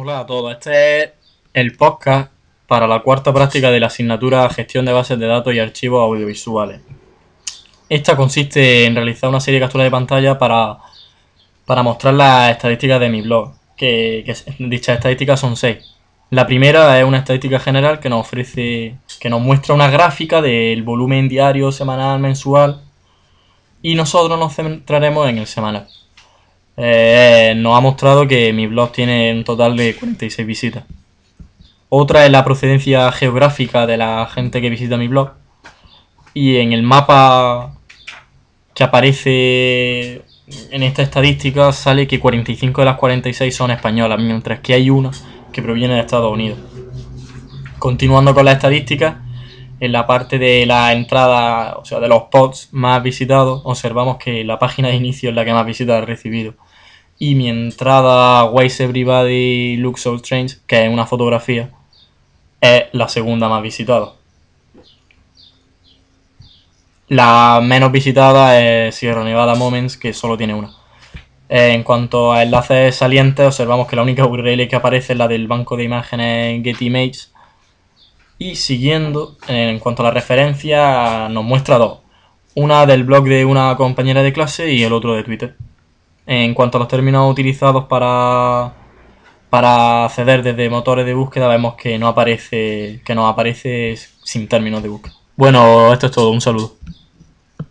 Hola a todos, este es el podcast para la cuarta práctica de la asignatura Gestión de bases de datos y archivos audiovisuales. Esta consiste en realizar una serie de capturas de pantalla para, para mostrar las estadísticas de mi blog, que, que dichas estadísticas son seis. La primera es una estadística general que nos ofrece, que nos muestra una gráfica del volumen diario, semanal, mensual, y nosotros nos centraremos en el semanal. Eh, nos ha mostrado que mi blog tiene un total de 46 visitas. Otra es la procedencia geográfica de la gente que visita mi blog. Y en el mapa que aparece en esta estadística sale que 45 de las 46 son españolas, mientras que hay una que proviene de Estados Unidos. Continuando con la estadística, en la parte de la entrada, o sea, de los pods más visitados, observamos que la página de inicio es la que más visitas ha recibido y mi entrada Waste Everybody Looks So Strange, que es una fotografía, es la segunda más visitada. La menos visitada es Sierra Nevada Moments, que solo tiene una. En cuanto a enlaces salientes, observamos que la única URL que aparece es la del banco de imágenes Getty Images. Y siguiendo, en cuanto a la referencia, nos muestra dos. Una del blog de una compañera de clase y el otro de Twitter. En cuanto a los términos utilizados para, para acceder desde motores de búsqueda, vemos que no aparece, que nos aparece sin términos de búsqueda. Bueno, esto es todo. Un saludo.